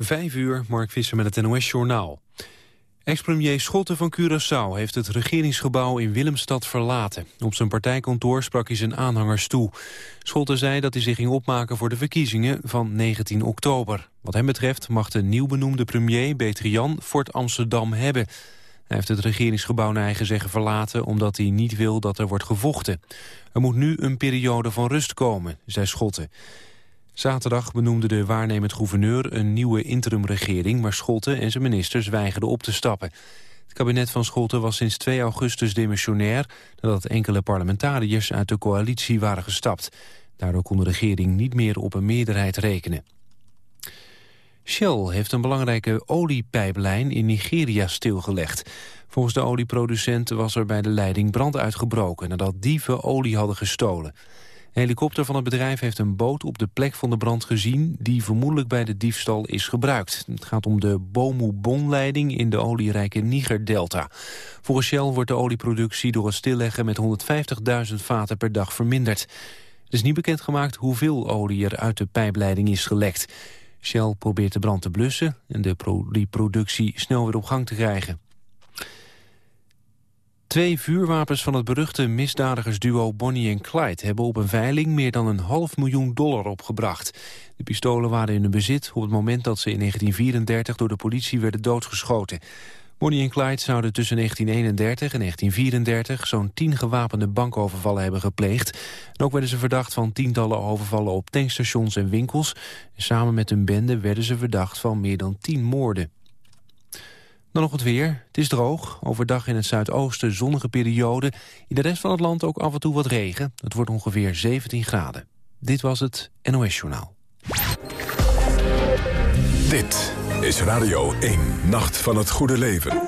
Vijf uur, Mark Visser met het NOS-journaal. Ex-premier Schotten van Curaçao heeft het regeringsgebouw in Willemstad verlaten. Op zijn partijkantoor sprak hij zijn aanhangers toe. Schotten zei dat hij zich ging opmaken voor de verkiezingen van 19 oktober. Wat hem betreft mag de nieuw benoemde premier Betrian Fort Amsterdam hebben. Hij heeft het regeringsgebouw naar eigen zeggen verlaten... omdat hij niet wil dat er wordt gevochten. Er moet nu een periode van rust komen, zei Schotten. Zaterdag benoemde de waarnemend gouverneur een nieuwe interimregering... maar Schotten en zijn ministers weigerden op te stappen. Het kabinet van Schotten was sinds 2 augustus demissionair... nadat enkele parlementariërs uit de coalitie waren gestapt. Daardoor kon de regering niet meer op een meerderheid rekenen. Shell heeft een belangrijke oliepijplijn in Nigeria stilgelegd. Volgens de olieproducent was er bij de leiding brand uitgebroken... nadat dieven olie hadden gestolen. Een helikopter van het bedrijf heeft een boot op de plek van de brand gezien... die vermoedelijk bij de diefstal is gebruikt. Het gaat om de Bomu-Bon-leiding in de olierijke Niger-delta. Volgens Shell wordt de olieproductie door het stilleggen... met 150.000 vaten per dag verminderd. Het is niet bekendgemaakt hoeveel olie er uit de pijpleiding is gelekt. Shell probeert de brand te blussen en de productie snel weer op gang te krijgen. Twee vuurwapens van het beruchte misdadigersduo Bonnie en Clyde... hebben op een veiling meer dan een half miljoen dollar opgebracht. De pistolen waren in hun bezit op het moment dat ze in 1934... door de politie werden doodgeschoten. Bonnie en Clyde zouden tussen 1931 en 1934... zo'n tien gewapende bankovervallen hebben gepleegd. En ook werden ze verdacht van tientallen overvallen op tankstations en winkels. En samen met hun bende werden ze verdacht van meer dan tien moorden. Dan nog het weer. Het is droog. Overdag in het zuidoosten zonnige periode. In de rest van het land ook af en toe wat regen. Het wordt ongeveer 17 graden. Dit was het NOS Journaal. Dit is Radio 1, Nacht van het Goede Leven.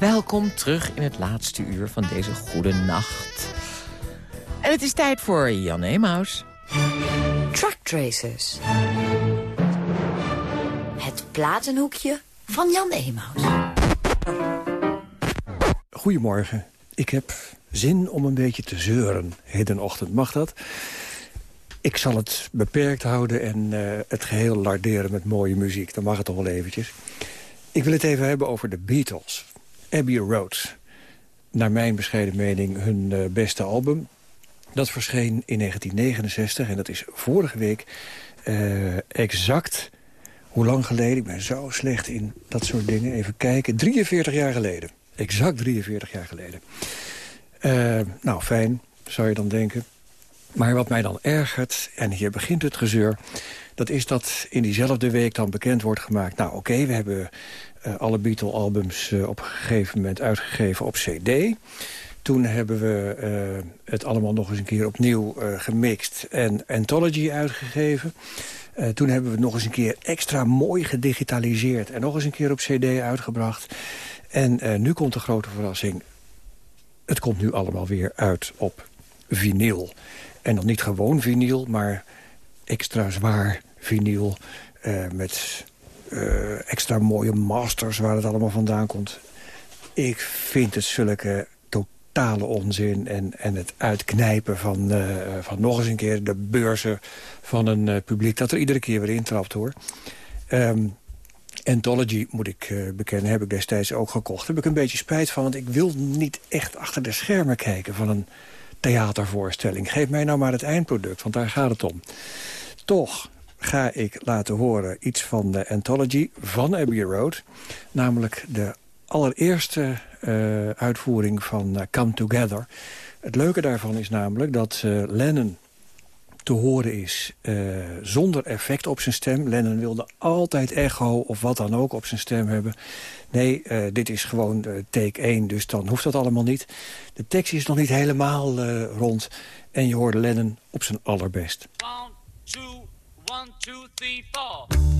Welkom terug in het laatste uur van deze goede nacht. En het is tijd voor Jan Emaus. Truck Tracers. Het platenhoekje van Jan Emaus. Goedemorgen. Ik heb zin om een beetje te zeuren hedenochtend. Mag dat? Ik zal het beperkt houden en uh, het geheel larderen met mooie muziek. Dan mag het toch wel eventjes. Ik wil het even hebben over de Beatles. Abbey Road. Naar mijn bescheiden mening hun uh, beste album. Dat verscheen in 1969 en dat is vorige week uh, exact... Hoe lang geleden? Ik ben zo slecht in dat soort dingen. Even kijken. 43 jaar geleden. Exact 43 jaar geleden. Uh, nou, fijn, zou je dan denken. Maar wat mij dan ergert, en hier begint het gezeur... dat is dat in diezelfde week dan bekend wordt gemaakt... nou oké, we hebben uh, alle Beatle-albums uh, op een gegeven moment uitgegeven op cd. Toen hebben we uh, het allemaal nog eens een keer opnieuw gemixt en Anthology uitgegeven. toen hebben we het nog eens een keer extra mooi gedigitaliseerd... en nog eens een keer op cd uitgebracht. En nu komt de grote verrassing. Het komt nu allemaal weer uit op vinyl. En dan niet gewoon vinyl, maar extra zwaar vinyl... met extra mooie masters waar het allemaal vandaan komt. Ik vind het zulke totale onzin. En, en het uitknijpen van, uh, van nog eens een keer de beurzen van een uh, publiek... dat er iedere keer weer intrapt, hoor. Um, Anthology, moet ik bekennen, heb ik destijds ook gekocht. Daar heb ik een beetje spijt van, want ik wil niet echt achter de schermen kijken... van een theatervoorstelling. Geef mij nou maar het eindproduct, want daar gaat het om. Toch ga ik laten horen iets van de Anthology van Abbey Road. Namelijk de allereerste uh, uitvoering van uh, Come Together. Het leuke daarvan is namelijk dat uh, Lennon te horen is zonder effect op zijn stem. Lennon wilde altijd echo of wat dan ook op zijn stem hebben. Nee, dit is gewoon take 1, dus dan hoeft dat allemaal niet. De tekst is nog niet helemaal rond en je hoorde Lennon op zijn allerbest. One, two, two, three, four.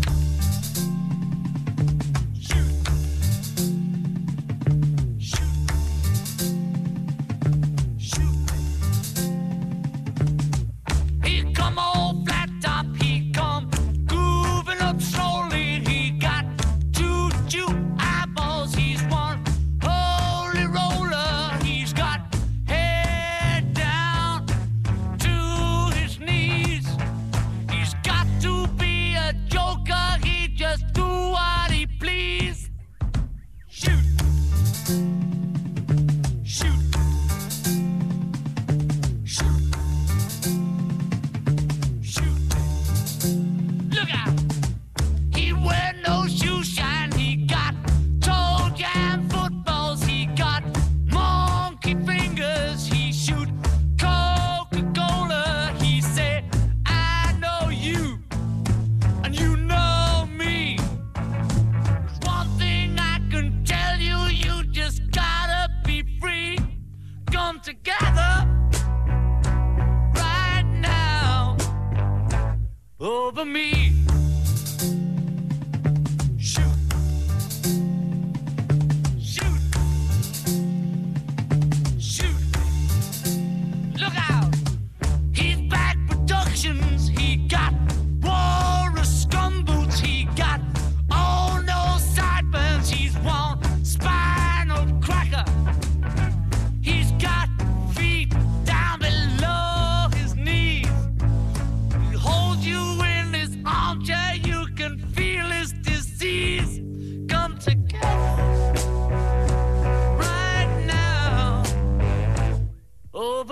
me.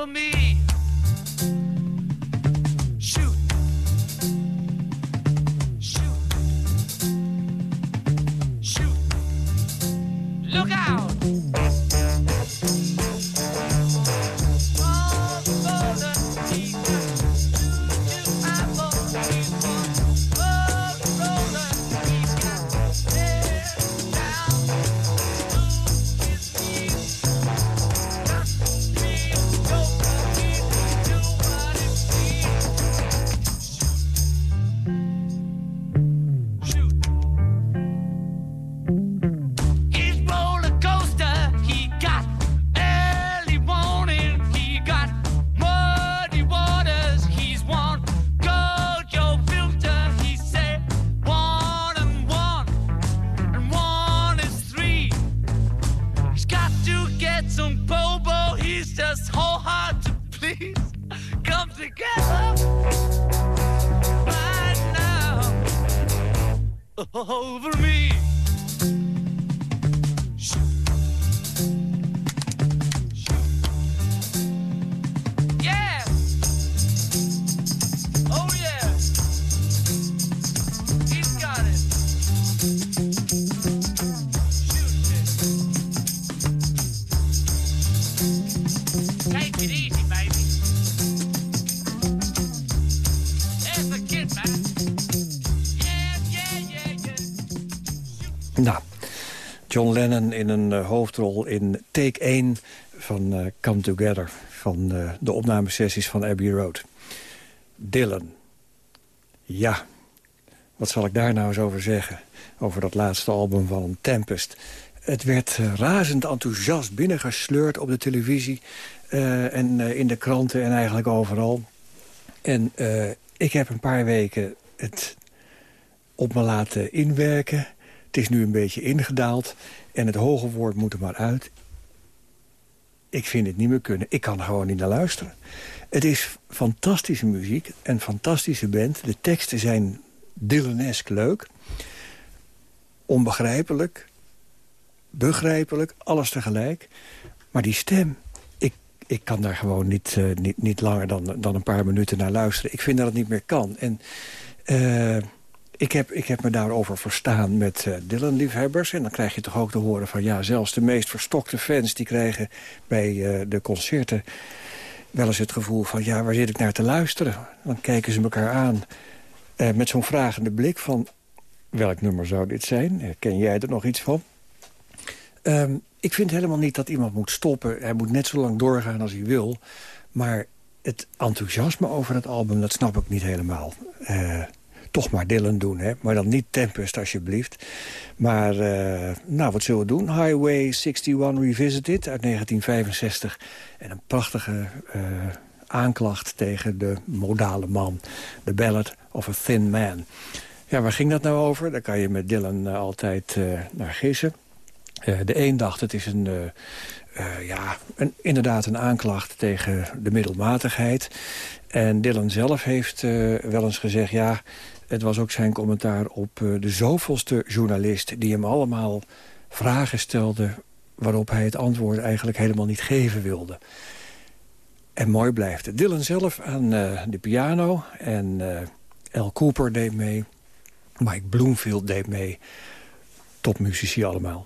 me. John Lennon in een uh, hoofdrol in Take 1 van uh, Come Together... van uh, de opnamesessies van Abbey Road. Dylan. Ja, wat zal ik daar nou eens over zeggen? Over dat laatste album van Tempest. Het werd razend enthousiast binnengesleurd op de televisie... en in de kranten en eigenlijk overal. En ik heb een paar weken het op me laten inwerken is nu een beetje ingedaald en het hoge woord moet er maar uit. ik vind het niet meer kunnen. Ik kan er gewoon niet naar luisteren. Het is fantastische muziek, een fantastische band. De teksten zijn Dylanesk leuk. Onbegrijpelijk. Begrijpelijk, alles tegelijk. Maar die stem, ik, ik kan daar gewoon niet, uh, niet, niet langer dan, dan een paar minuten naar luisteren. Ik vind dat het niet meer kan. En uh, ik, heb, ik heb me daarover verstaan met uh, Dylan-liefhebbers. En dan krijg je toch ook te horen van... ja, zelfs de meest verstokte fans die krijgen bij de concerten... wel eens het gevoel van, ja, waar zit ik naar te luisteren? Dan kijken ze elkaar aan met zo'n vragende blik van... welk nummer zou dit zijn? Ken jij er nog iets van? Um, ik vind helemaal niet dat iemand moet stoppen. Hij moet net zo lang doorgaan als hij wil. Maar het enthousiasme over het album, dat snap ik niet helemaal. Toch maar Dylan doen, hè? maar dan niet Tempest alsjeblieft. Maar, uh, nou, wat zullen we doen? Highway 61 Revisited uit 1965. En een prachtige uh, aanklacht tegen de modale man. The Ballad of a Thin Man. Ja, waar ging dat nou over? Daar kan je met Dylan altijd naar gissen. De een dacht het is een, ja, inderdaad een aanklacht tegen de middelmatigheid. En Dylan zelf heeft wel eens gezegd... ja, het was ook zijn commentaar op de zoveelste journalist... die hem allemaal vragen stelde waarop hij het antwoord eigenlijk helemaal niet geven wilde. En mooi blijft het. Dylan zelf aan de piano en Al Cooper deed mee. Mike Bloomfield deed mee topmuzici allemaal.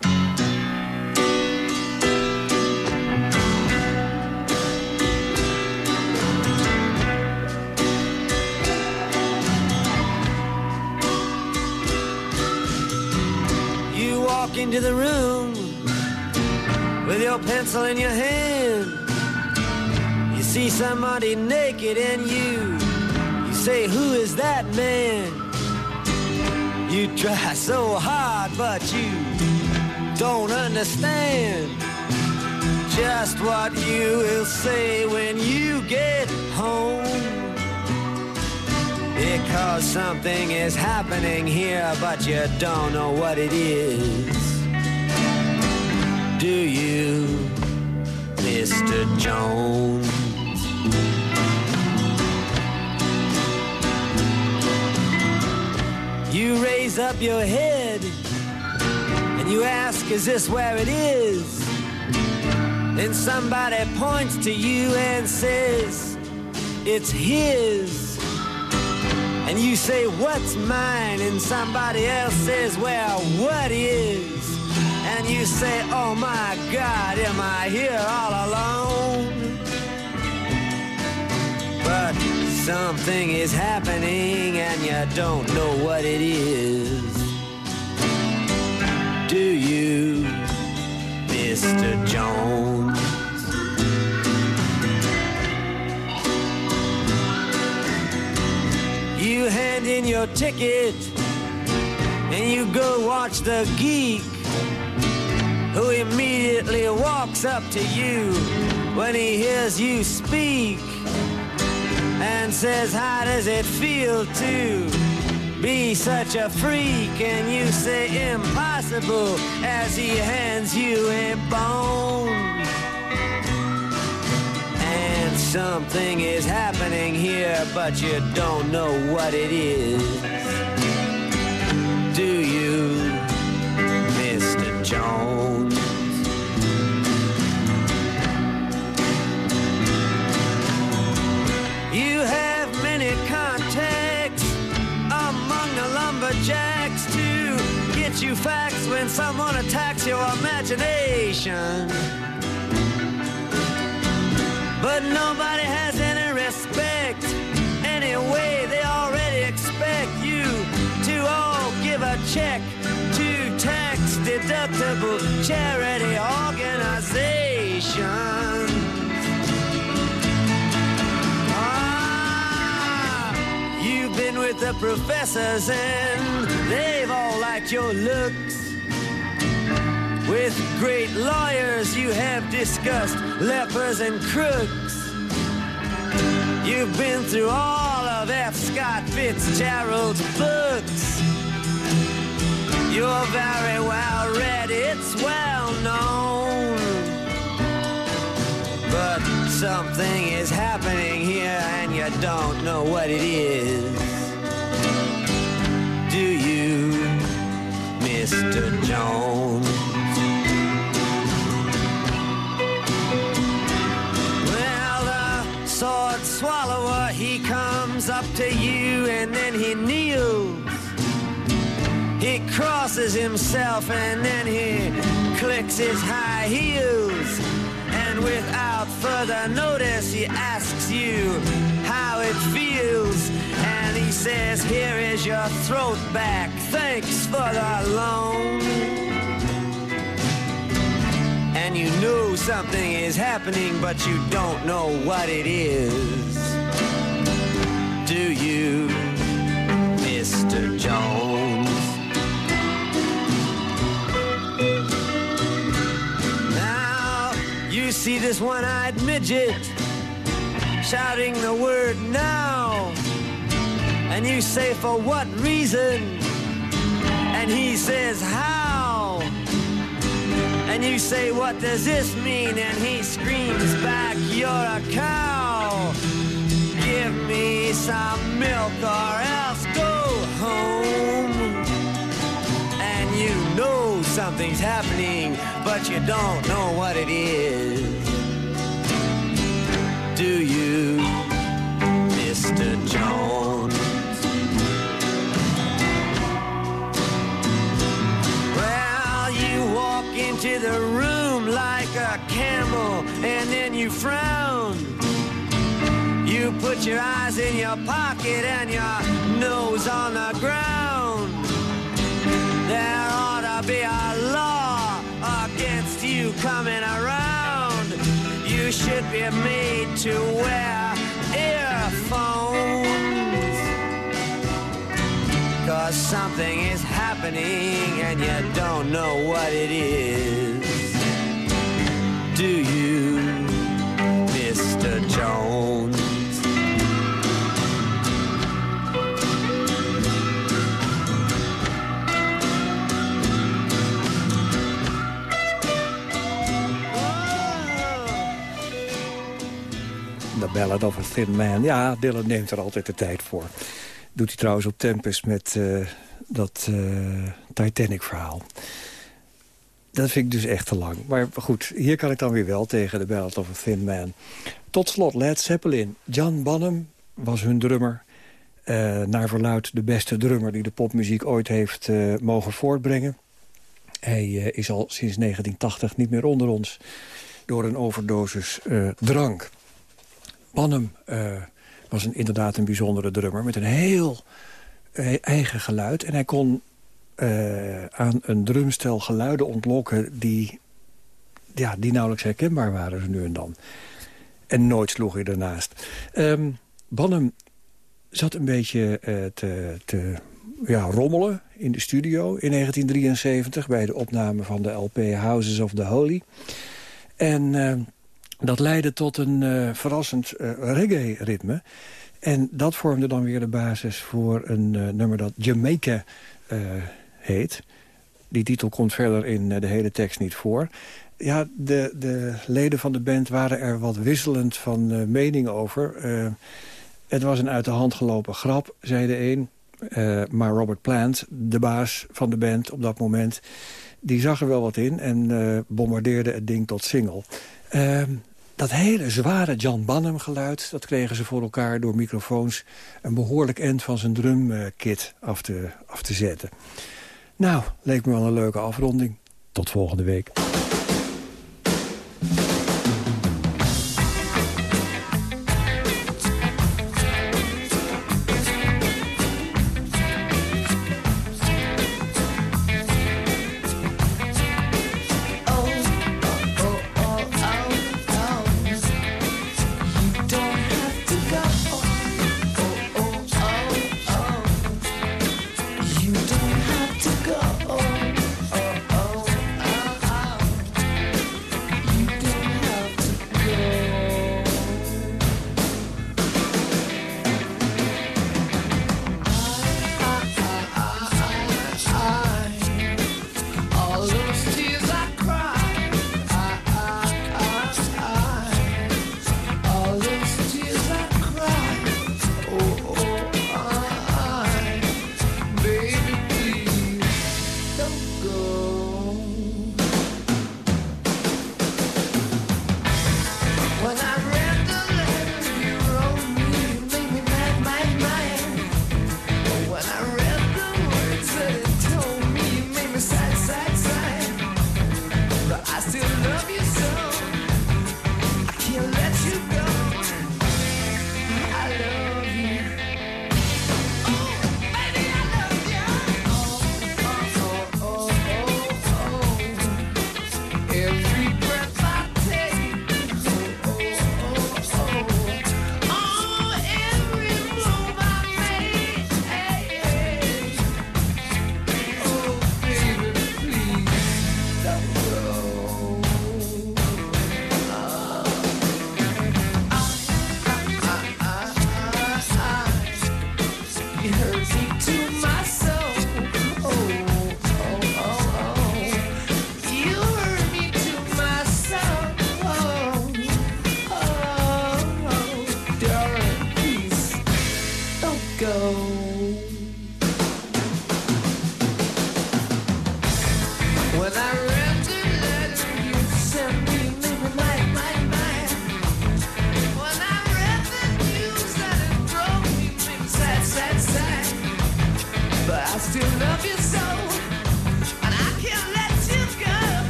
Into the room with your pencil in your hand. You see somebody naked and you, you say, who is that man? You try so hard, but you don't understand just what you will say when you get home. Because something is happening here, but you don't know what it is. Do you, Mr. Jones? You raise up your head and you ask, Is this where it is? Then somebody points to you and says, It's his. And you say, What's mine? And somebody else says, Well, what is? And you say, Oh my God, am I here all alone? But Something is happening and you don't know what it is. Do you, Mr. Jones? You hand in your ticket and you go watch the geek who immediately walks up to you when he hears you speak and says, How does it feel to be such a freak? And you say, Impossible, as he hands you a bone. And something is happening here, but you don't know what it is. Do you. Jones? You have many contacts among the lumberjacks to get you facts when someone attacks your imagination. But nobody has any respect. Anyway, they already expect you to all give a check tax deductible charity organization. Ah, you've been with the professors and they've all liked your looks. With great lawyers, you have discussed lepers and crooks. You've been through all of F. Scott Fitzgerald's books. You're very well read, it's well known. But something is happening here and you don't know what it is. Himself and then he clicks his high heels. And without further notice, he asks you how it feels. And he says, Here is your throat back. Thanks for the loan. And you know something is happening, but you don't know what it is. Do you, Mr. Jones? See this one-eyed midget shouting the word now. And you say, for what reason? And he says, how? And you say, what does this mean? And he screams back, you're a cow. Give me some milk or else go home. And you know something's happening, but you don't know what it is. Do you, Mr. Jones? Well, you walk into the room like a camel, and then you frown. You put your eyes in your pocket and your nose on the ground. There coming around. You should be made to wear earphones. Cause something is happening and you don't know what it is. Do you, Ballad of a Thin Man. Ja, Dylan neemt er altijd de tijd voor. Doet hij trouwens op Tempest met eh, dat eh, Titanic-verhaal. Dat vind ik dus echt te lang. Maar goed, hier kan ik dan weer wel tegen The Ballad of a Thin Man. Tot slot Led Zeppelin. John Bonham was hun drummer. Eh, naar verluid de beste drummer die de popmuziek ooit heeft mogen voortbrengen. Hij is al sinds 1980 niet meer onder ons door een overdosis drank. Bonham was een, inderdaad een bijzondere drummer... met een heel eigen geluid. En hij kon uh, aan een drumstel geluiden ontlokken... die, ja, die nauwelijks herkenbaar waren nu en dan. En nooit sloeg hij ernaast. Um, Bonham zat een beetje te, te ja, rommelen in de studio in 1973... bij de opname van de LP Houses of the Holy. En... Uh, dat leidde tot een uh, verrassend uh, reggae-ritme. En dat vormde dan weer de basis voor een uh, nummer dat Jamaica heet. Die titel komt verder in de hele tekst niet voor. Ja, de, de leden van de band waren er wat wisselend van mening over. het was een uit de hand gelopen grap, zei de een. maar Robert Plant, de baas van de band op dat moment... die zag er wel wat in en bombardeerde het ding tot single... Ehm, dat hele zware John Bonham geluid... dat kregen ze voor elkaar door microfoons... een behoorlijk eind van zijn drumkit af te, af te zetten. Nou, leek me wel een leuke afronding. Tot volgende week.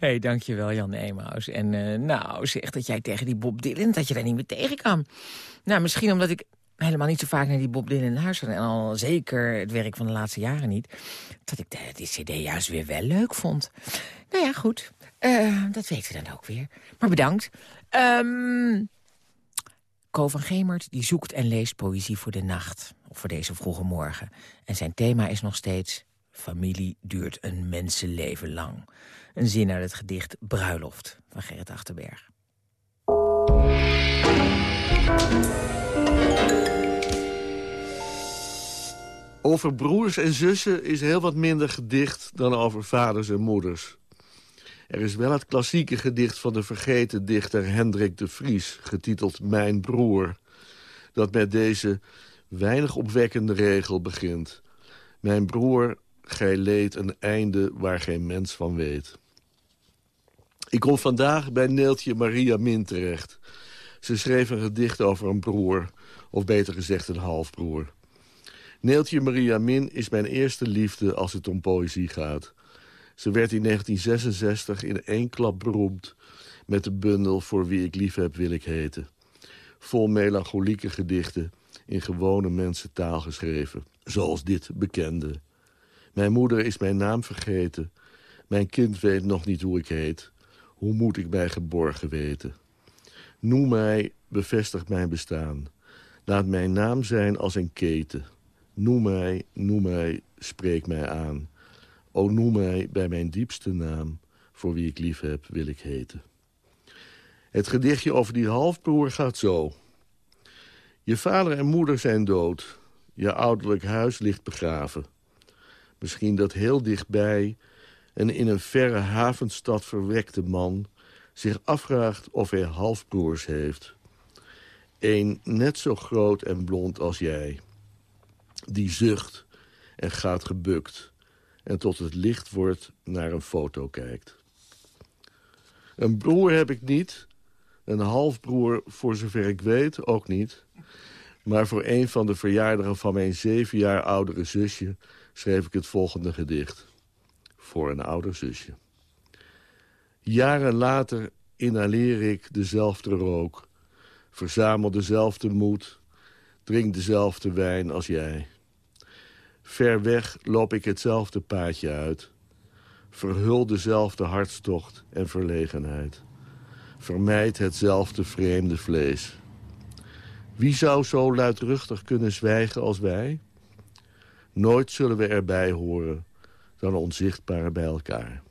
Hey, dankjewel Jan Emaus. En eh, nou, zeg dat jij tegen die Bob Dylan, dat je daar niet meer tegen kan. Nou, misschien omdat ik helemaal niet zo vaak naar die Bob Dylan luister... en al zeker het werk van de laatste jaren niet... dat ik de, die cd juist weer wel leuk vond. Nou ja, goed. Eh, dat weten we dan ook weer. Maar bedankt. Ko van Gemert die zoekt en leest poëzie voor de nacht. Of voor deze vroege morgen. En zijn thema is nog steeds... Familie duurt een mensenleven lang. Een zin uit het gedicht Bruiloft van Gerrit Achterberg. Over broers en zussen is heel wat minder gedicht dan over vaders en moeders. Er is wel het klassieke gedicht van de vergeten dichter Hendrik de Vries... getiteld Mijn Broer, dat met deze weinig opwekkende regel begint. Mijn broer, gij leed een einde waar geen mens van weet. Ik kom vandaag bij Neeltje Maria Min terecht. Ze schreef een gedicht over een broer, of beter gezegd een halfbroer. Neeltje Maria Min is mijn eerste liefde als het om poëzie gaat. Ze werd in 1966 in één klap beroemd... met de bundel Voor wie ik lief heb wil ik heten. Vol melancholieke gedichten in gewone mensentaal geschreven. Zoals dit bekende. Mijn moeder is mijn naam vergeten. Mijn kind weet nog niet hoe ik heet. Hoe moet ik mij geborgen weten? Noem mij, bevestig mijn bestaan. Laat mijn naam zijn als een keten. Noem mij, noem mij, spreek mij aan. O noem mij bij mijn diepste naam, voor wie ik lief heb, wil ik heten. Het gedichtje over die halfbroer gaat zo. Je vader en moeder zijn dood. Je ouderlijk huis ligt begraven. Misschien dat heel dichtbij een in een verre havenstad verwekte man... zich afvraagt of hij halfbroers heeft. Eén net zo groot en blond als jij. Die zucht en gaat gebukt en tot het licht wordt naar een foto kijkt. Een broer heb ik niet, een halfbroer voor zover ik weet ook niet... maar voor een van de verjaardagen van mijn zeven jaar oudere zusje... schreef ik het volgende gedicht. Voor een ouder zusje. Jaren later inhaleer ik dezelfde rook... verzamel dezelfde moed, drink dezelfde wijn als jij... Ver weg loop ik hetzelfde paadje uit. Verhul dezelfde hartstocht en verlegenheid. Vermijd hetzelfde vreemde vlees. Wie zou zo luidruchtig kunnen zwijgen als wij? Nooit zullen we erbij horen dan onzichtbaar bij elkaar.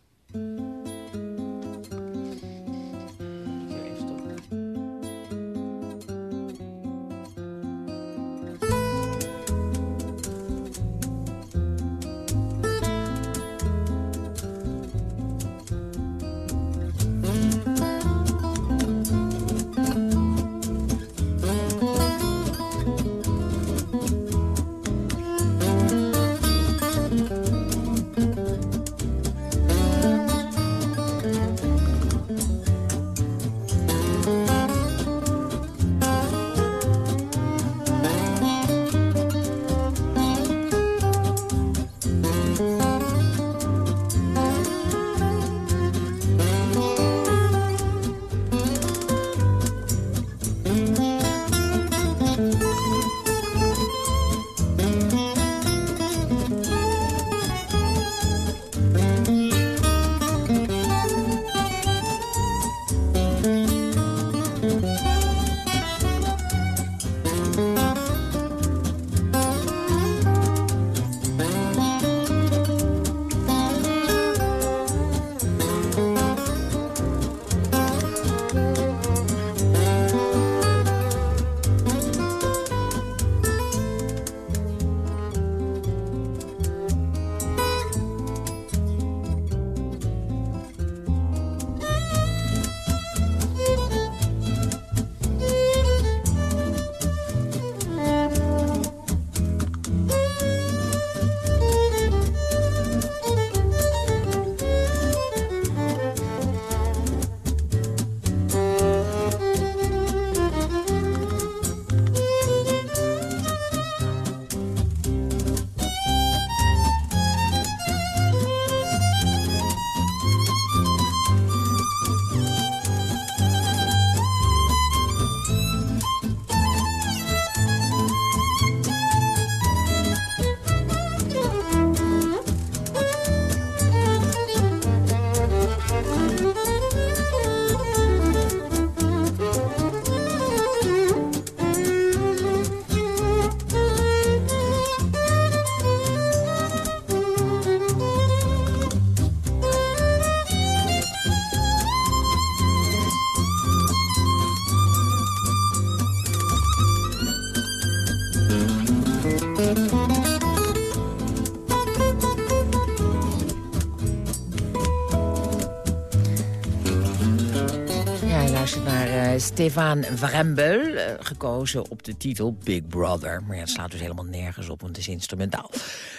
Stefan Vrembel, uh, gekozen op de titel Big Brother. Maar ja, het slaat dus helemaal nergens op, want het is instrumentaal.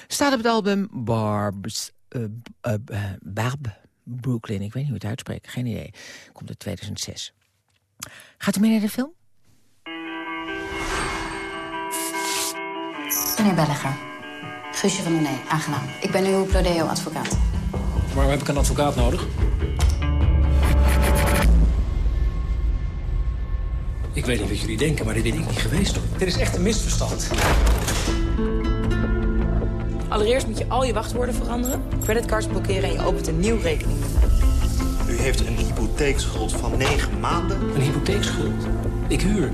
Staat op het album Barb's, uh, Barb Brooklyn. Ik weet niet hoe het uitspreekt, geen idee. Komt uit 2006. Gaat u mee naar de film? Meneer Belliger, Guusje van der Nee, aangenaam. Ik ben uw Prodeo-advocaat. Waarom heb ik een advocaat nodig? Ik weet niet wat jullie denken, maar dit ben ik niet geweest. Hoor. Dit is echt een misverstand. Allereerst moet je al je wachtwoorden veranderen, creditcards blokkeren en je opent een nieuw rekeningnummer. U heeft een hypotheekschuld van negen maanden. Een hypotheekschuld? Ik huur.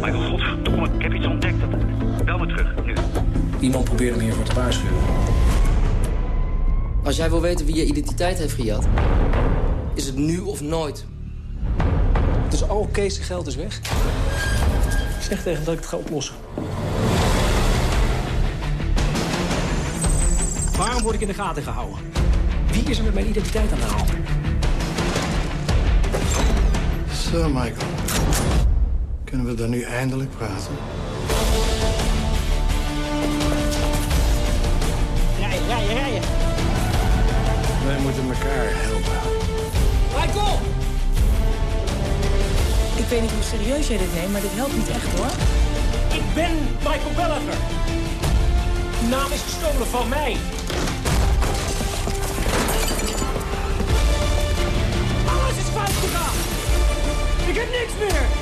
Michael, godverdomme, ik heb iets ontdekt. Bel me terug, nu. Iemand probeerde me hiervoor te waarschuwen. Als jij wil weten wie je identiteit heeft gejat, is het nu of nooit. Dus al Kees geld is weg? Zeg tegen dat ik het ga oplossen. Waarom word ik in de gaten gehouden? Wie is er met mijn identiteit aan de hand? Sir Michael, kunnen we dan nu eindelijk praten? Rijden, rijden, rijden. Wij moeten elkaar helpen. Michael! Ik weet niet hoe serieus jij dit neemt, maar dit helpt niet echt, hoor. Ik ben Michael Gallagher. Die naam is gestolen van mij. Alles is fout gegaan. Ik heb niks meer.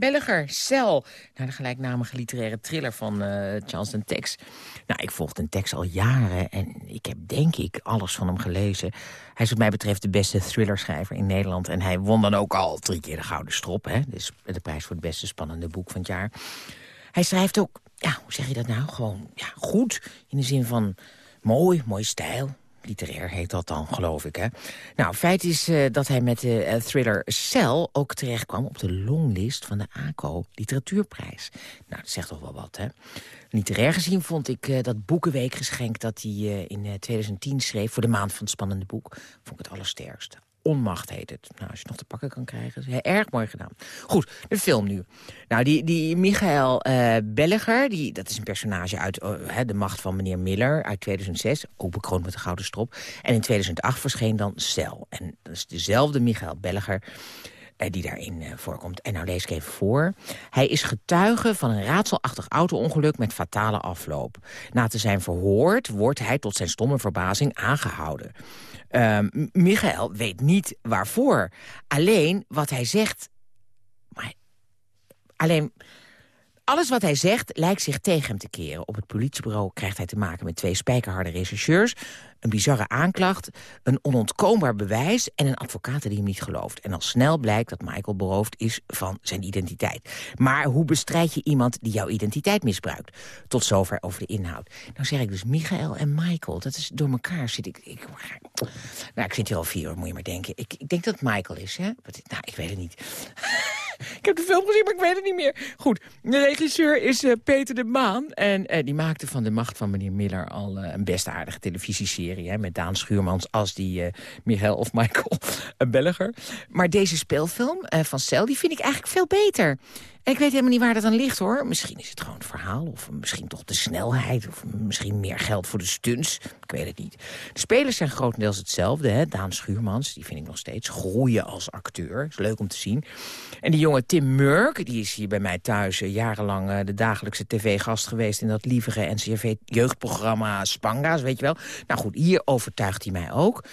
Belliger, Cel. Naar de gelijknamige literaire thriller van uh, Charleston Tex. Nou, ik volg een tekst al jaren en ik heb denk ik alles van hem gelezen. Hij is wat mij betreft de beste thrillerschrijver in Nederland. En hij won dan ook al drie keer de Gouden Strop. Hè? Dus de prijs voor het beste spannende boek van het jaar. Hij schrijft ook, ja, hoe zeg je dat nou? Gewoon ja, goed. In de zin van mooi, mooi stijl. Literair heet dat dan, geloof ik. Hè? Nou, feit is uh, dat hij met de uh, thriller Cell ook terechtkwam op de longlist van de ACO Literatuurprijs. Nou, dat zegt toch wel wat, hè? Literair gezien vond ik uh, dat Boekenweekgeschenk dat hij in 2010 schreef... voor de maand van het spannende boek, vond ik het allersterkste. Onmacht heet het. Nou, als je het nog te pakken kan krijgen. Erg mooi gedaan. Goed, de film nu. Nou, die, die Michael uh, Belliger, die, dat is een personage uit uh, De Macht van meneer Miller uit 2006. Ook bekroond met de Gouden Strop. En in 2008 verscheen dan Cel. En dat is dezelfde Michael Belliger die daarin uh, voorkomt. En nou lees ik even voor. Hij is getuige van een raadselachtig auto-ongeluk met fatale afloop. Na te zijn verhoord wordt hij tot zijn stomme verbazing aangehouden. Uh, Michael weet niet waarvoor. Alleen wat hij zegt... Maar, alleen... Alles wat hij zegt lijkt zich tegen hem te keren. Op het politiebureau krijgt hij te maken met twee spijkerharde rechercheurs... een bizarre aanklacht, een onontkoombaar bewijs... en een advocaat die hem niet gelooft. En al snel blijkt dat Michael beroofd is van zijn identiteit. Maar hoe bestrijd je iemand die jouw identiteit misbruikt? Tot zover over de inhoud. Nou zeg ik dus Michael en Michael, dat is door elkaar zit ik... ik nou, ik zit hier al vier uur, moet je maar denken. Ik, ik denk dat het Michael is, hè? Nou, ik weet het niet. ik heb de film gezien, maar ik weet het niet meer. Goed, de regisseur is uh, Peter de Maan. En uh, die maakte van De Macht van meneer Miller al uh, een best aardige televisieserie. Hè, met Daan Schuurmans als die Michael of Michael Belliger. Maar deze speelfilm van Cel, die vind ik eigenlijk veel beter. Ik weet helemaal niet waar dat aan ligt, hoor. Misschien is het gewoon het verhaal, of misschien toch de snelheid... of misschien meer geld voor de stunts. Ik weet het niet. De spelers zijn grotendeels hetzelfde, hè. Daan Schuurmans, die vind ik nog steeds groeien als acteur. Is leuk om te zien. En die jonge Tim Murk, die is hier bij mij thuis... jarenlang uh, de dagelijkse tv-gast geweest... in dat lievige NCRV-jeugdprogramma Spanga's, weet je wel. Nou goed, hier overtuigt hij mij ook.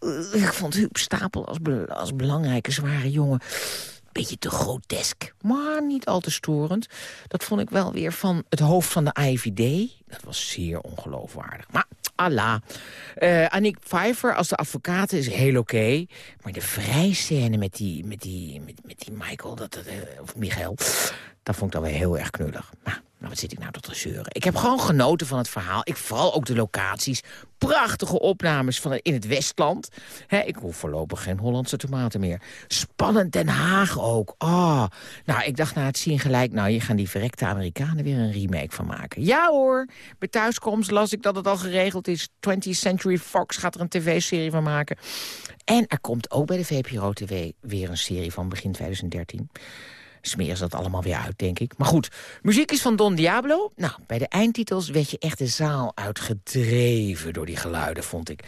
Uh, ik vond Huub Stapel als, als belangrijke, zware jongen beetje te grotesk, maar niet al te storend. Dat vond ik wel weer van het hoofd van de AIVD. Dat was zeer ongeloofwaardig. Maar Allah. Uh, Annick Pfeiffer als de advocaat is heel oké. maar de vrijscène met die, met die, met, met die Michael, dat, dat, eh, of Michael... dat vond ik dan heel erg knullig. Maar nou, wat zit ik nou tot te zeuren? Ik heb gewoon genoten van het verhaal. Ik vooral ook de locaties. Prachtige opnames van in het Westland. ik hoef voorlopig geen Hollandse tomaten meer. Spannend Den Haag ook. Oh. Nou, ik dacht na het zien gelijk... nou, hier gaan die verrekte Amerikanen weer een remake van maken. Ja hoor, bij thuiskomst las ik dat het al geregeld is. 20th Century Fox gaat er een tv-serie van maken. En er komt ook bij de VPRO-TV weer een serie van begin 2013 smeren ze dat allemaal weer uit, denk ik. Maar goed, muziek is van Don Diablo. Nou, bij de eindtitels werd je echt de zaal uitgedreven door die geluiden, vond ik.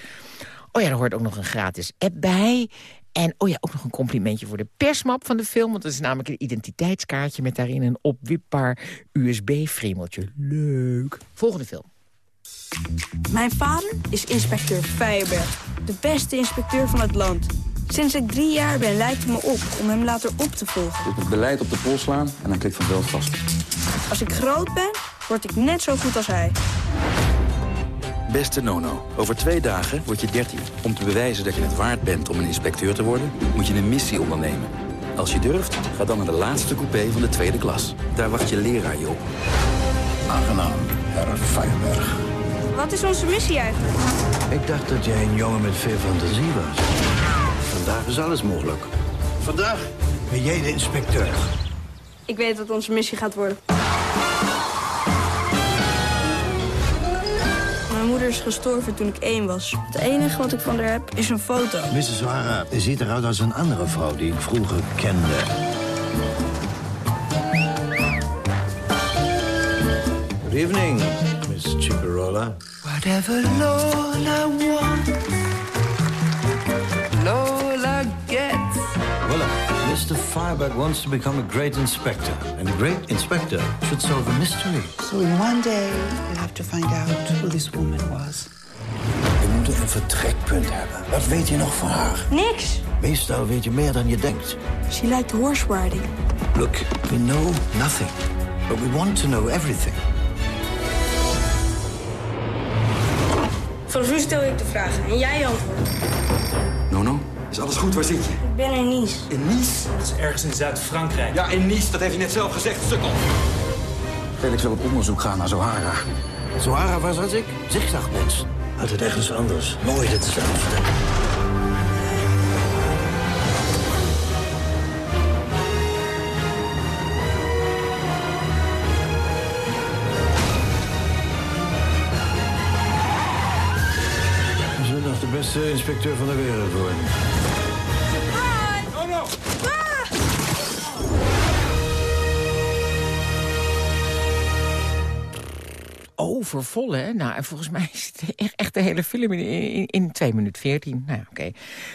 Oh ja, er hoort ook nog een gratis app bij. En oh ja, ook nog een complimentje voor de persmap van de film. Want dat is namelijk een identiteitskaartje met daarin een opwipbaar USB-friemeltje. Leuk. Volgende film. Mijn vader is inspecteur Feyerberg. De beste inspecteur van het land. Sinds ik drie jaar ben lijkt het me op om hem later op te volgen. Dus het beleid op de pols slaan en dan klik van veld vast. Als ik groot ben, word ik net zo goed als hij. Beste Nono, over twee dagen word je 13. Om te bewijzen dat je het waard bent om een inspecteur te worden... moet je een missie ondernemen. Als je durft, ga dan naar de laatste coupé van de tweede klas. Daar wacht je leraar je op. Aangenaam, herr Feyerberg. Wat is onze missie eigenlijk? Ik dacht dat jij een jongen met veel fantasie was. Vandaag is alles mogelijk. Vandaag ben jij de inspecteur. Ik weet wat onze missie gaat worden. Moeder is gestorven toen ik één was. Het enige wat ik van haar heb is een foto. Mrs. Wara ziet eruit als een andere vrouw die ik vroeger kende. Good evening, Miss Chiparola. Whatever Lola wants, Mr. Fireback wants to become a great inspector. And a great inspector should solve a mystery. So in one day, you'll have to find out who this woman was. We moeten een vertrekpunt hebben. Wat weet je nog van haar? Niks. Meestal weet je meer dan je denkt. She liked horse riding. Look, we know nothing. But we want to know everything. Vanaf nu stel ik de vragen en jij antwoordt. Is alles goed? Waar zit je? Ik ben in Nice. In Nice? Dat is ergens in Zuid-Frankrijk. Ja, in Nice. Dat heeft hij net zelf gezegd, sukkel. Felix wil op onderzoek gaan naar Zohara. Zohara was als ik? Zigzagmens. Altijd ergens anders. Nooit hetzelfde. Je zult nog de beste inspecteur van de wereld worden. Overvol, hè? Nou, en volgens mij is het echt, de hele film in, in, in 2 minuten 14. Nou ja, oké.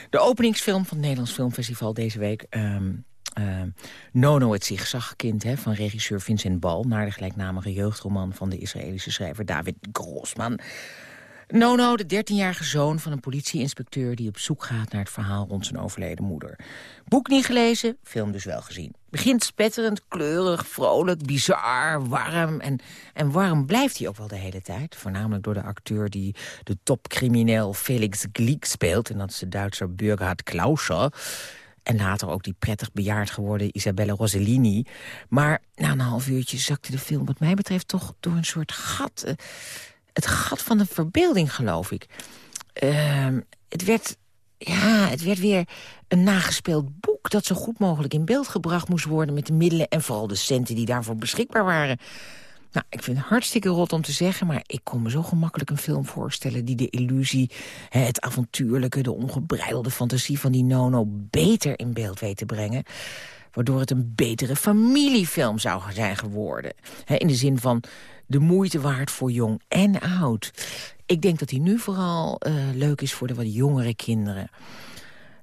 De openingsfilm van het Nederlands Filmfestival deze week... ehm, ehm, Nono het zigzagkind hè, van regisseur Vincent Bal... naar de gelijknamige jeugdroman van de Israëlische schrijver David Grossman. Nono, de 13-jarige zoon van een politieinspecteur... die op zoek gaat naar het verhaal rond zijn overleden moeder. Boek niet gelezen, film dus wel gezien. Begint spetterend, kleurig, vrolijk, bizar, warm. En, en warm blijft hij ook wel de hele tijd. Voornamelijk door de acteur die de topcrimineel Felix Gliek speelt. En dat is de Duitser Burkhard Klauscher. En later ook die prettig bejaard geworden Isabelle Rossellini. Maar na een half uurtje zakte de film wat mij betreft toch door een soort gat... eh, het gat van de verbeelding, geloof ik. Ehm, het, werd, ja, het werd weer een nagespeeld boek... dat zo goed mogelijk in beeld gebracht moest worden... met de middelen en vooral de centen die daarvoor beschikbaar waren. Nou, ik vind het hartstikke rot om te zeggen... maar ik kon me zo gemakkelijk een film voorstellen... die de illusie, het avontuurlijke, de ongebreidelde fantasie van die Nono... beter in beeld weet te brengen waardoor het een betere familiefilm zou zijn geworden. In de zin van de moeite waard voor jong en oud. Ik denk dat hij nu vooral eh, leuk is voor de wat jongere kinderen.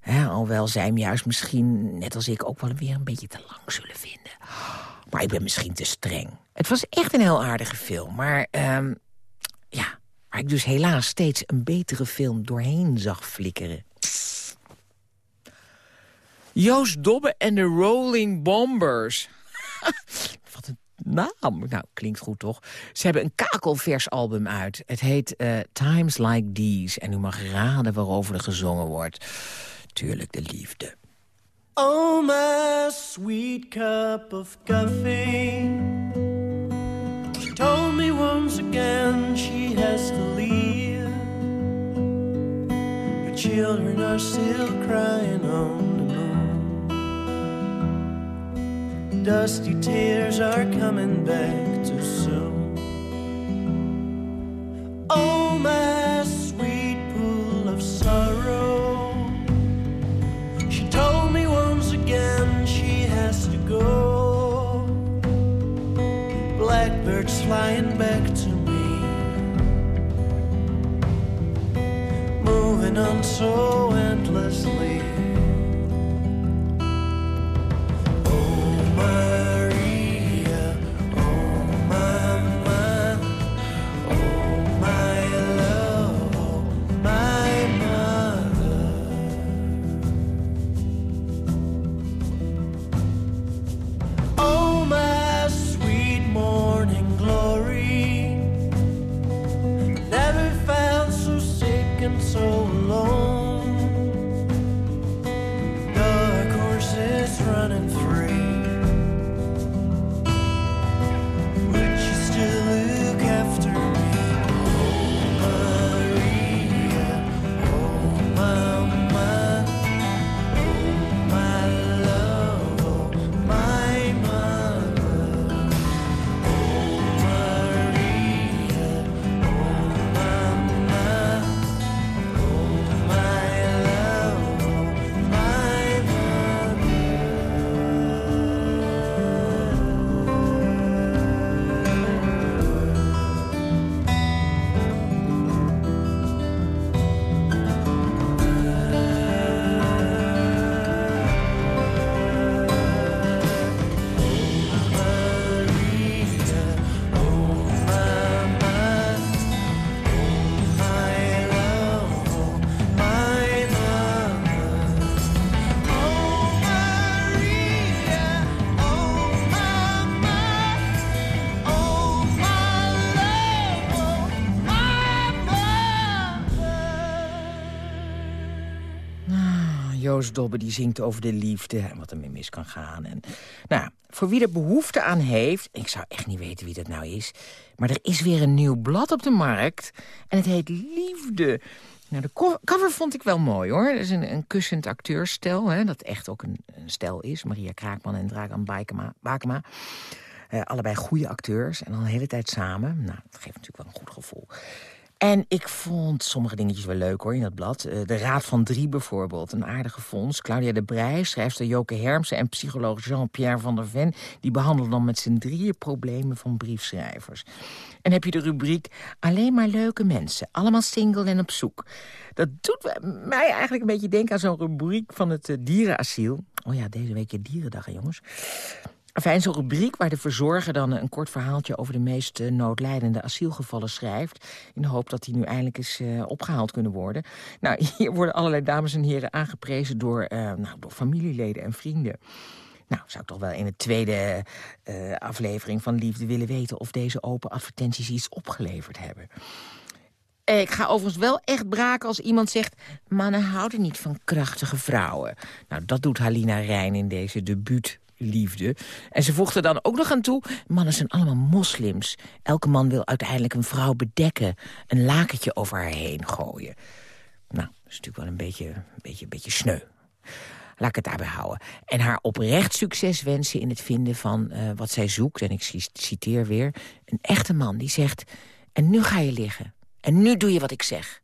Hè, alhoewel zij hem juist misschien, net als ik, ook wel weer een beetje te lang zullen vinden. Maar ik ben misschien te streng. Het was echt een heel aardige film, maar ehm, ja, waar ik dus helaas steeds een betere film doorheen zag flikkeren. Joost Dobbe en de Rolling Bombers. Wat een naam. Nou, klinkt goed toch? Ze hebben een kakelvers album uit. Het heet uh, Times Like These. En u mag raden waarover er gezongen wordt. Tuurlijk de liefde. Oh, my sweet cup of coffee. She told me once again she has to leave. Her children are still crying on Dusty tears are coming back too soon. Oh, my sweet pool of sorrow. She told me once again she has to go. Blackbirds flying back to me. Moving on so endlessly. Ah, Joost Dobbe die zingt over de liefde en wat er mee mis kan gaan. En, nou, voor wie er behoefte aan heeft... ik zou echt niet weten wie dat nou is... maar er is weer een nieuw blad op de markt en het heet Liefde. Nou, de co- cover vond ik wel mooi, hoor. Het is een, een kussend acteurstel, hè, dat echt ook een, een stel is. Maria Kraakman en Dragan Bakema. Eh, allebei goede acteurs en al een hele tijd samen. Nou, dat geeft natuurlijk wel een goed gevoel. En ik vond sommige dingetjes wel leuk hoor in dat blad. Eh, de Raad van Drie bijvoorbeeld, een aardige fonds. Claudia de Brij, schrijfster Joke Hermsen en psycholoog Jean-Pierre van der Ven... die behandelen dan met z'n drieën problemen van briefschrijvers. En heb je de rubriek Alleen maar leuke mensen, allemaal single en op zoek. Dat doet mij eigenlijk een beetje denken aan zo'n rubriek van het eh, dierenasiel. Oh ja, deze week je dierendag, jongens. Enfin, zo'n rubriek waar de verzorger dan een kort verhaaltje... over de meest eh, noodlijdende asielgevallen schrijft... in de hoop dat die nu eindelijk eens eh, opgehaald kunnen worden. Nou, hier worden allerlei dames en heren aangeprezen... door, eh, nou, door familieleden en vrienden. Nou, zou ik toch wel in de tweede aflevering van Liefde willen weten... of deze open advertenties iets opgeleverd hebben. Ik ga overigens wel echt braken als iemand zegt... mannen houden niet van krachtige vrouwen. Nou, dat doet Halina Rijn in deze debuutliefde. En ze voegt er dan ook nog aan toe... mannen zijn allemaal moslims. Elke man wil uiteindelijk een vrouw bedekken. Een lakentje over haar heen gooien. Nou, dat is natuurlijk wel een beetje, beetje, beetje sneu. Laat ik het daarbij houden. En haar oprecht succes wensen in het vinden van eh, wat zij zoekt. En ik ci- citeer weer. Een echte man die zegt... en nu ga je liggen. En nu doe je wat ik zeg.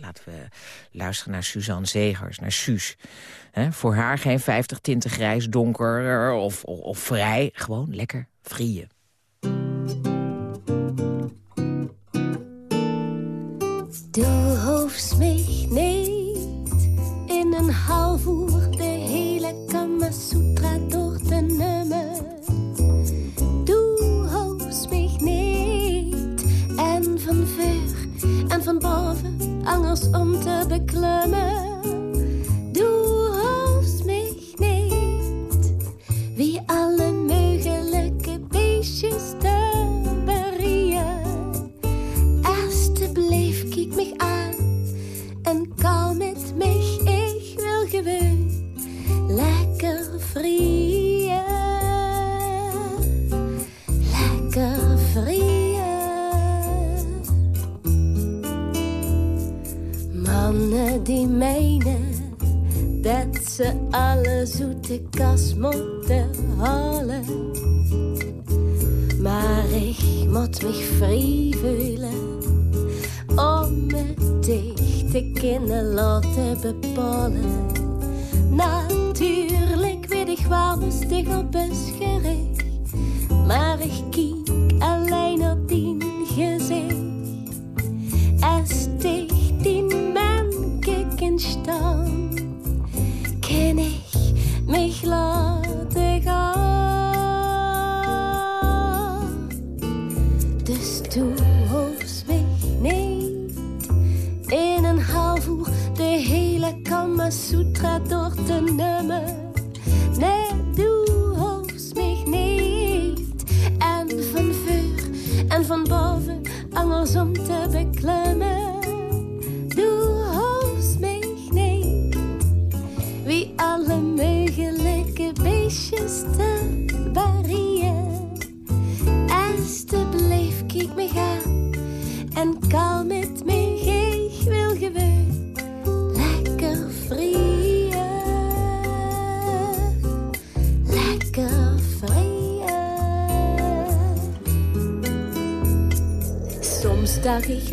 Laten we luisteren naar Suzanne Zegers, naar Suus. Hè, voor haar geen 50 tinten grijs, donker of, of, of vrij. Gewoon lekker vrieën. Du hoefst nicht in een half uur de hele Kamasutra door te nemen. Du hoefst mich niet en van voor en van boven angers om te beklimmen. Doe hoofd mich niet, wie alle mogelijke beestjes te berieën. Eerst bleef kijk mich aan en kalm met mich, ik wil gewoon lekker vrij. Die menen dat ze alle zoete kas moeten halen. Maar ik moet mich vrij voelen om me dicht te kunnen laten bepalen. Natuurlijk weet ik waar me stig op is gericht, maar ik kijk alleen op die gezicht. Mich laten gaan. Dus du hoefst mich niet in een half uur de hele Kama Sutra door te nemen.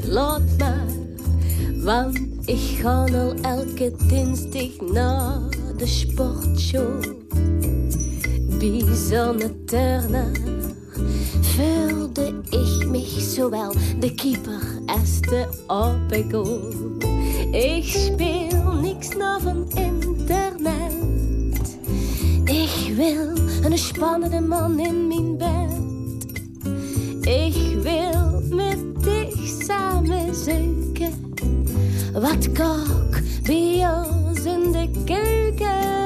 Laat maar, want ik ga al elke dinsdag naar de sportshow. Bijzonder Turner voelde ik mich zowel de keeper als de opego. Ik speel niks na van internet. Ik wil een spannende man in mijn bed. Ik wil samen zoeken. Wat kook bij ons in de keuken.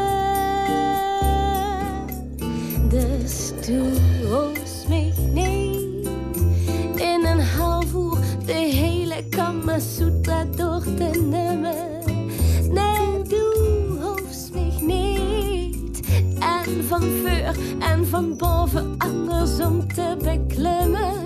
Dus du hoefst mich niet in een half uur de hele Kama Sutra door te nemen. Nee, hoefst mich niet en van voor en van boven andersom te beklimmen.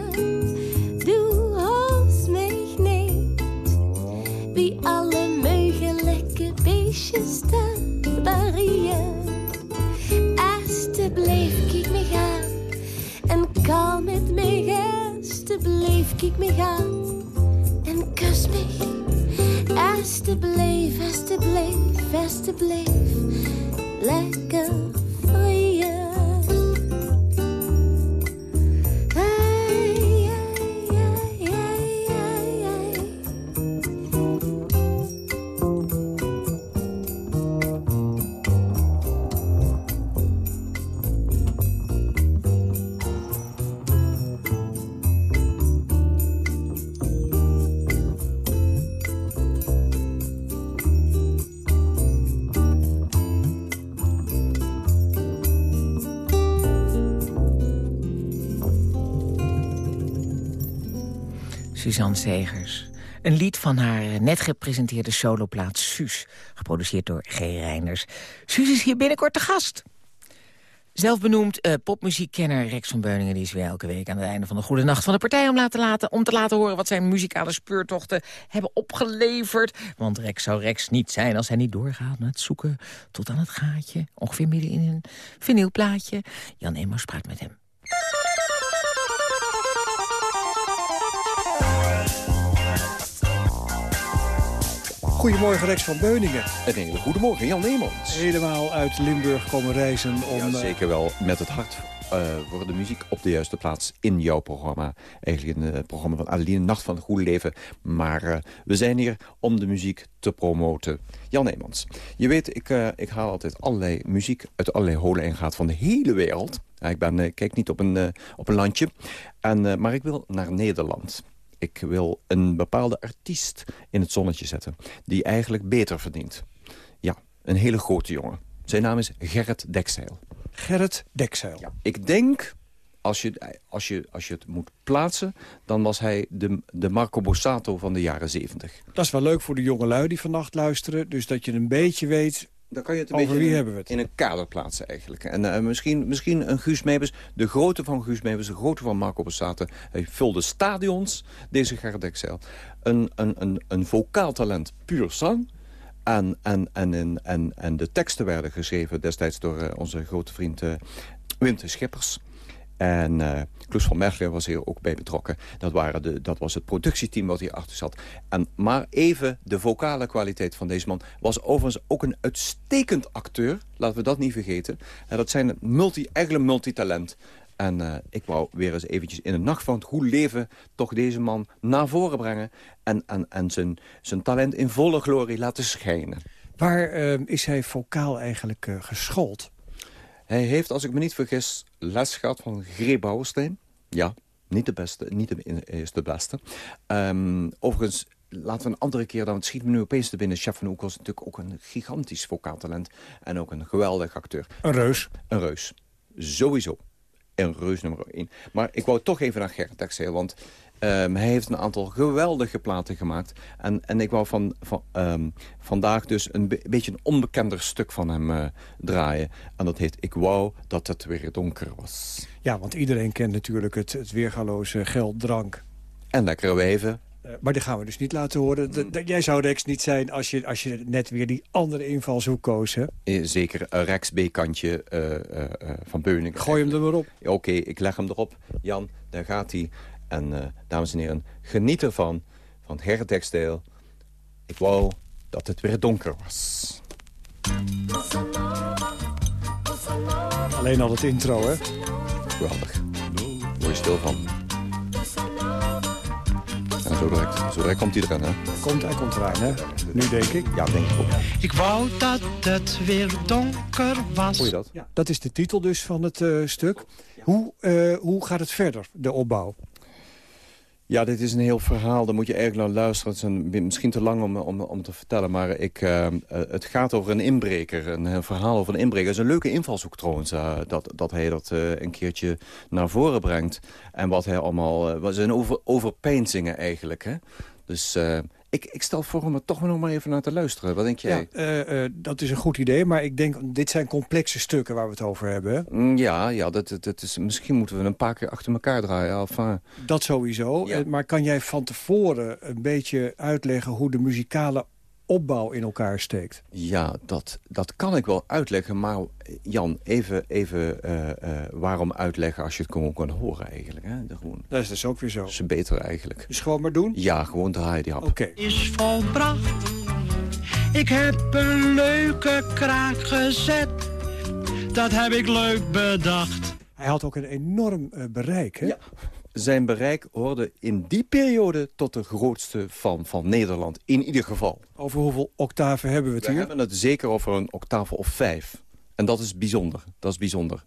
Kijk me aan en kus me. Alsjeblieft, alsjeblieft, alsjeblieft, Suzanne Segers. Een lied van haar net gepresenteerde soloplaat Suus. Geproduceerd door G. Reinders. Suus is hier binnenkort te gast. Zelfbenoemd eh, popmuziekkenner Rex van Beuningen... die is weer elke week aan het einde van de Goede Nacht van de Partij... om, laten laten, om te laten horen wat zijn muzikale speurtochten hebben opgeleverd. Want Rex zou Rex niet zijn als hij niet doorgaat met zoeken... tot aan het gaatje, ongeveer midden in een vinylplaatje. Jan Emos praat met hem. Goedemorgen Rex van Beuningen. Een hele goede morgen, Jan Neemans. Helemaal uit Limburg komen reizen om... Ja, eh, zeker wel met het hart voor de muziek op de juiste plaats in jouw programma. Eigenlijk in het programma van Adeline, Nacht van het Goede Leven. Maar eh, we zijn hier om de muziek te promoten. Jan Neemans, je weet, ik, ik haal altijd allerlei muziek uit allerlei holen en gaat van de hele wereld. Ik ben, kijk niet op een, op een landje, en, maar ik wil naar Nederland. Ik wil een bepaalde artiest in het zonnetje zetten... die eigenlijk beter verdient. Ja, een hele grote jongen. Zijn naam is Gerrit Dekzeil. Gerrit Dekzeil. Ja, ik denk, als je, als, je, als je het moet plaatsen... dan was hij de, de Marco Borsato van de jaren zeventig. Dat is wel leuk voor de jongelui die vannacht luisteren. Dus dat je een beetje weet Dan kan je het een Over beetje in, het? in een kader plaatsen eigenlijk. En eh, misschien, misschien een Guus Meeuwis, de grote van Guus Meeuwis... de grote van Marco Borsato. Hij vulde stadions, deze Gerrit Exel. Een, een, een, een vocaal talent, puur zang... En, en, en, en, en, en de teksten werden geschreven destijds door eh, onze grote vriend uh, Wim de Schippers. En uh, Kloes van Merchelen was hier ook bij betrokken. Dat, waren de, dat was het productieteam wat hier achter zat. En maar even de vocale kwaliteit van deze man... was overigens ook een uitstekend acteur. Laten we dat niet vergeten. En dat zijn multi, eigenlijk multitalent. En uh, ik wou weer eens eventjes in de nacht van het goed leven... toch deze man naar voren brengen... en, en, zijn, zijn talent in volle glorie laten schijnen. Waar uh, is hij vocaal eigenlijk uh, geschoold? Hij heeft, als ik me niet vergis, les gehad van Greep Bouwenstein. Ja, niet de beste, niet de, is de beste. Um, overigens, laten we een andere keer dan... Het schiet me nu opeens te binnen. Chef van Oek was natuurlijk ook een gigantisch vocaal talent. En ook een geweldig acteur. Een reus. Een reus. Sowieso. Een reus nummer één. Maar ik wou toch even naar Gerrit Exel, want... Um, hij heeft een aantal geweldige platen gemaakt. En, en ik wou van, van, um, vandaag dus een, be beetje een onbekender stuk van hem uh, draaien. En dat heet Ik wou dat het weer donker was. Ja, want iedereen kent natuurlijk het, het weergaloze geld, drank. En lekkere wijven. Uh, maar die gaan we dus niet laten horen. Jij zou Rex niet zijn als je, als je net weer die andere invalshoek koos, hè? Zeker, een Rex B-kantje uh, van Beuningen. Gooi hem er maar op. Oké, okay, ik leg hem erop. Jan, daar gaat hij. En uh, dames en heren, geniet ervan, van Gerrit Textile. Ik wou dat het weer donker was. Alleen al het intro, hè? Geweldig. Word je stil van. En zo direct, zo direct komt hij eraan, hè? Komt, hij komt eraan, hè? Nu denk ik. Ja, denk ik ook. Ik wou dat het weer donker was. Hoor je dat? Ja, dat is de titel dus van het uh, stuk. Hoe, uh, hoe gaat het verder, de opbouw? Ja, dit is een heel verhaal. Daar moet je eigenlijk naar luisteren. Het is een, misschien te lang om, om, om te vertellen. Maar ik, uh, het gaat over een inbreker. Een, een, verhaal over een inbreker. Het is een leuke invalshoek trouwens. Uh, dat, dat hij dat een keertje naar voren brengt. En wat hij allemaal... wat zijn over, overpeinzingen eigenlijk. Hè? Dus ik, ik stel voor om er toch nog maar even naar te luisteren. Wat denk jij? Ja, uh, uh, dat is een goed idee, maar ik denk, dit zijn complexe stukken waar we het over hebben. Mm, ja, ja dat, dat is, misschien moeten we een paar keer achter elkaar draaien. Enfin, dat sowieso, ja. maar kan jij van tevoren een beetje uitleggen hoe de muzikale opbouw in elkaar steekt? Ja, dat, dat kan ik wel uitleggen. Maar Jan, even, even uh, uh, waarom uitleggen als je het gewoon kan horen eigenlijk. Hè? De, gewoon, dat is dus ook weer zo. Dat is beter eigenlijk. Dus gewoon maar doen? Ja, gewoon draaien die hap. Oké. Okay. Is volbracht. Ik heb een leuke kraak gezet. Dat heb ik leuk bedacht. Hij had ook een enorm uh, bereik, hè? Ja. Zijn bereik hoorde in die periode tot de grootste van, van Nederland. In ieder geval. Over hoeveel octaven hebben we het we hier? We hebben het zeker over een octave of vijf. En dat is bijzonder. Dat is bijzonder.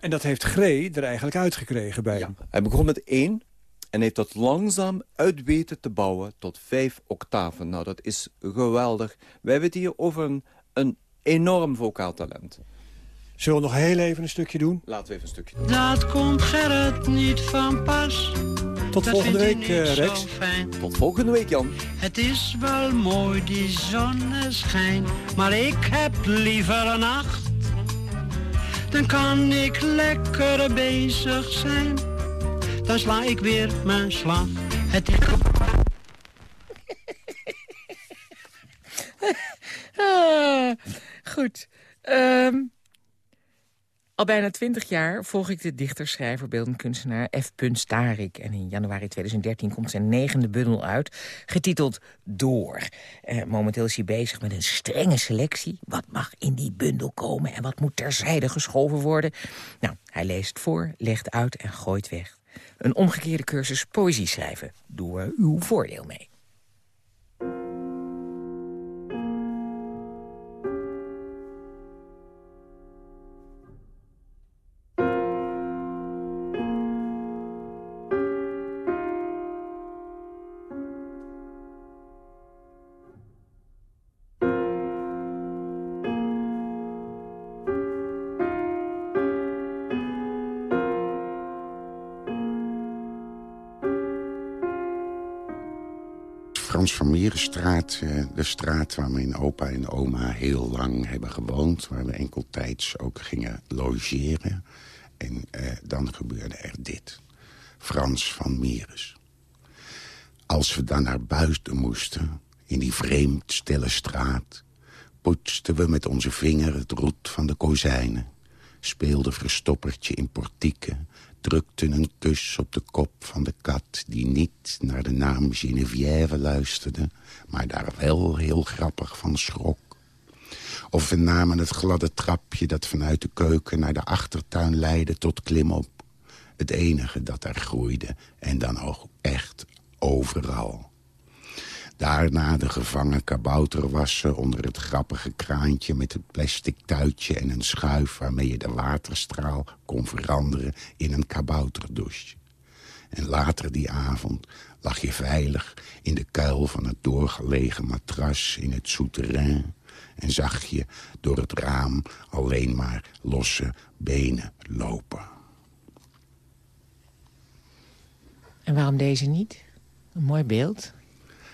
En dat heeft Gree er eigenlijk uitgekregen bij ja. hem? Hij begon met één en heeft dat langzaam uit weten te bouwen tot vijf octaven. Nou, dat is geweldig. We hebben het hier over een, een enorm vocaal talent. Zullen we nog heel even een stukje doen? Laten we even een stukje doen. Dat komt Gerrit niet van pas. Tot dat volgende week, uh, Rex. Tot volgende week, Jan. Het is wel mooi, die zonneschijn. Maar ik heb liever een nacht. Dan kan ik lekker bezig zijn. Dan sla ik weer mijn slag. Het is... ah, goed. Um... Al bijna twintig jaar volg ik de dichter, schrijver, beeldend kunstenaar F. Starik. En in januari 2013 komt zijn negende bundel uit, getiteld Door. Uh, momenteel is hij bezig met een strenge selectie. Wat mag in die bundel komen en wat moet terzijde geschoven worden? Nou, hij leest voor, legt uit en gooit weg. Een omgekeerde cursus poëzie schrijven. Doe er uw voordeel mee. Frans van Mierenstraat, eh, de straat waar mijn opa en oma heel lang hebben gewoond. Waar we enkeltijds ook gingen logeren. En eh, dan gebeurde er dit. Frans van Mieres. Als we dan naar buiten moesten, in die vreemd stille straat... poetsten we met onze vinger het roet van de kozijnen. Speelden verstoppertje in portieken drukten een kus op de kop van de kat... die niet naar de naam Geneviève luisterde... maar daar wel heel grappig van schrok. Of we namen het gladde trapje dat vanuit de keuken... naar de achtertuin leidde tot klimop. Het enige dat daar groeide en dan ook echt overal. Daarna de gevangen kabouter wassen onder het grappige kraantje... met het plastic tuitje en een schuif waarmee je de waterstraal kon veranderen in een kabouterdouche. En later die avond lag je veilig in de kuil van het doorgelegen matras in het souterrain... en zag je door het raam alleen maar losse benen lopen. En waarom deze niet? Een mooi beeld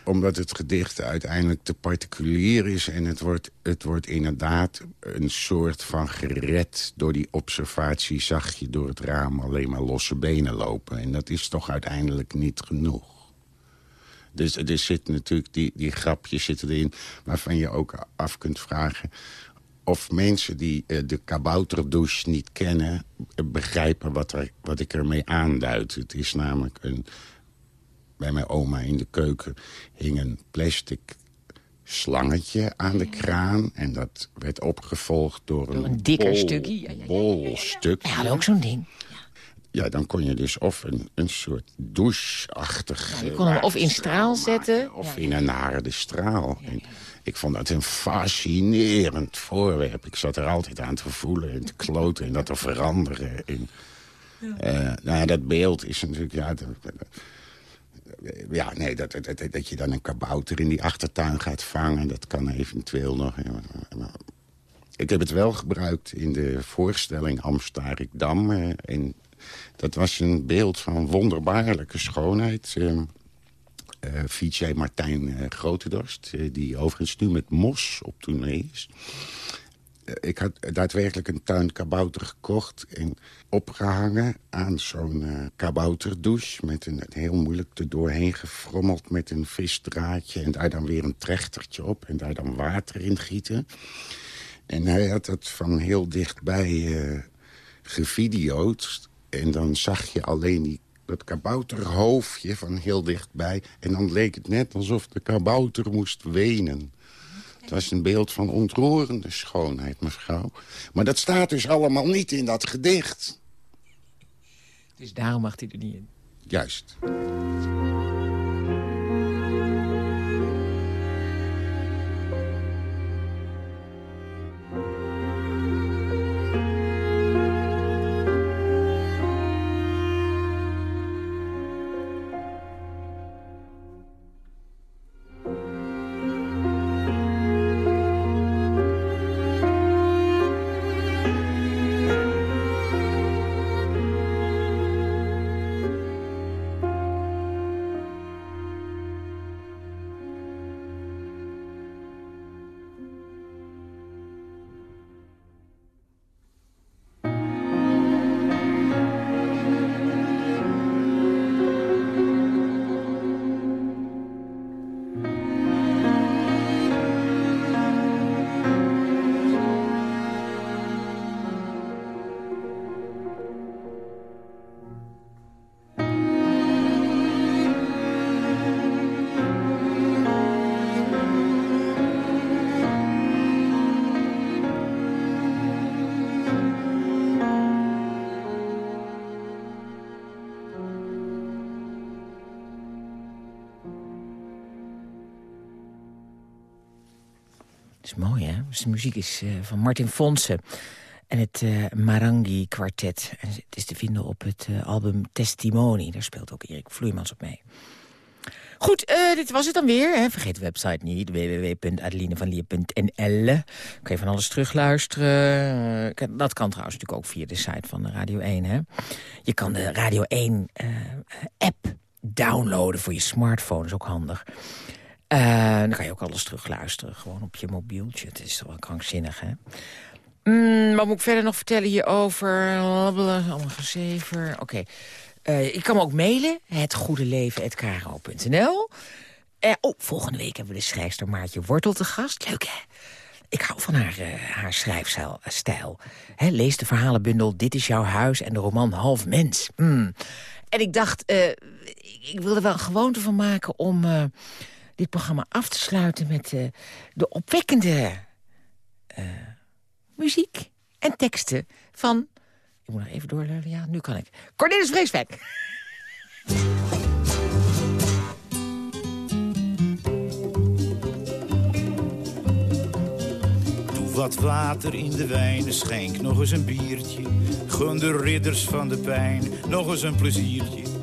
omdat het gedicht uiteindelijk te particulier is... en het wordt, het wordt inderdaad een soort van gered. Door die observatie zag je door het raam alleen maar losse benen lopen. En dat is toch uiteindelijk niet genoeg. Dus er zit natuurlijk, die, die grapjes zitten erin... waarvan je ook af kunt vragen of mensen die uh, de kabouterdouche niet kennen... begrijpen wat, er, wat ik ermee aanduid. Het is namelijk een bij mijn oma in de keuken hing een plastic slangetje aan de kraan. En dat werd opgevolgd door een, een dikker stukje. Ja, bol stukje. Hij had ook zo'n ding. Ja, dan kon je dus of een, een soort douche-achtig... je kon hem of in straal zetten. Of in een harde straal. En ik vond dat een fascinerend voorwerp. Ik zat er altijd aan te voelen en te kloten en dat te veranderen. En, uh, nou ja, dat beeld is natuurlijk... Ja, ja, nee, dat, dat, dat, je dan een kabouter in die achtertuin gaat vangen... dat kan eventueel nog. Ik heb het wel gebruikt in de voorstelling Amsterdam. Eh, dat was een beeld van wonderbaarlijke schoonheid. Uh, VJ Martijn uh, Grotendorst, die overigens nu met Mos op tournee is ik had daadwerkelijk een tuinkabouter gekocht en opgehangen aan zo'n uh, kabouterdouche... met een, heel moeilijk er doorheen gefrommeld met een visdraadje... en daar dan weer een trechtertje op en daar dan water in gieten. En hij had dat van heel dichtbij uh. En dan zag je alleen die, dat kabouterhoofdje van heel dichtbij. En dan leek het net alsof de kabouter moest wenen. Het was een beeld van ontroerende schoonheid, mevrouw. Maar dat staat dus allemaal niet in dat gedicht. Dus daarom mag hij er niet in. Juist. Mooi, hè? Dus de muziek is uh, van Martin Fonsen. En het uh, Marangi Quartet. En het is te vinden op het uh, album Testimony. Daar speelt ook Erik Vloeimans op mee. Goed, uh, dit was het dan weer. Hè. Vergeet de website niet, www.adelinevanlier.nl. Kun je van alles terugluisteren. dat kan trouwens natuurlijk ook via de site van Radio 1. Hè. Je kan de Radio 1-app downloaden voor je smartphone, dat is ook handig. Eh, dan kan je ook alles terugluisteren, gewoon op je mobieltje. Het is toch wel krankzinnig, hè? Mm, wat moet ik verder nog vertellen hierover? Allemaal gezever. Oké. Eh, ik kan me ook mailen. hetgoedeleven.kro.nl uh, Oh, volgende week hebben we de schrijfster Maartje Wortel te gast. Leuk, hè? Ik hou van haar, uh, haar schrijfstijl. Lees de verhalenbundel Dit is jouw huis en de roman Half Mens. Mm. En ik dacht, ik, ik wilde wel een gewoonte van maken... om dit programma af te sluiten met de opwekkende muziek en teksten van... Ik moet nog even doorleunen, ja, nu kan ik. Cornelis Vreeswijk. wat water in de wijn, schenk nog eens een biertje. Gun de ridders van de pijn nog eens een pleziertje.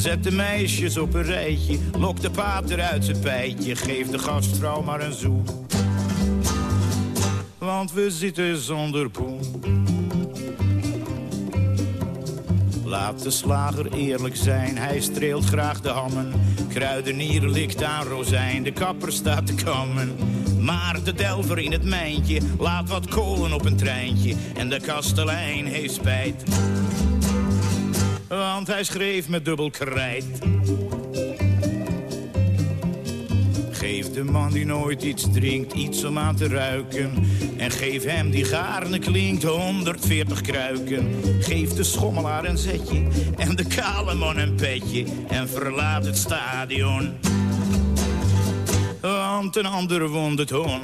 Zet de meisjes op een rijtje, lok de pater uit zijn pijtje. Geef de gastvrouw maar een zoen. Want we zitten zonder poen. Laat de slager eerlijk zijn, hij streelt graag de hammen. Kruidenier likt aan rozijn, de kapper staat te kammen. Maar de delver in het mijntje laat wat kolen op een treintje. En de kastelein heeft spijt. Want hij schreef met dubbel krijt. Geef de man die nooit iets drinkt, iets om aan te ruiken. En geef hem die gaarne klinkt 140 kruiken. Geef de schommelaar een zetje en de kale man een petje. En verlaat het stadion. Want een ander wond het hon.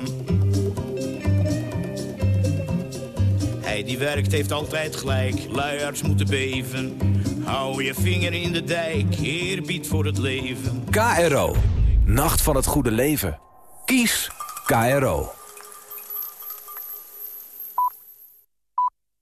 Hij die werkt heeft altijd gelijk, luiarts moeten beven. Hou je vinger in de dijk, eerbied voor het leven. KRO. Nacht van het goede leven. Kies KRO.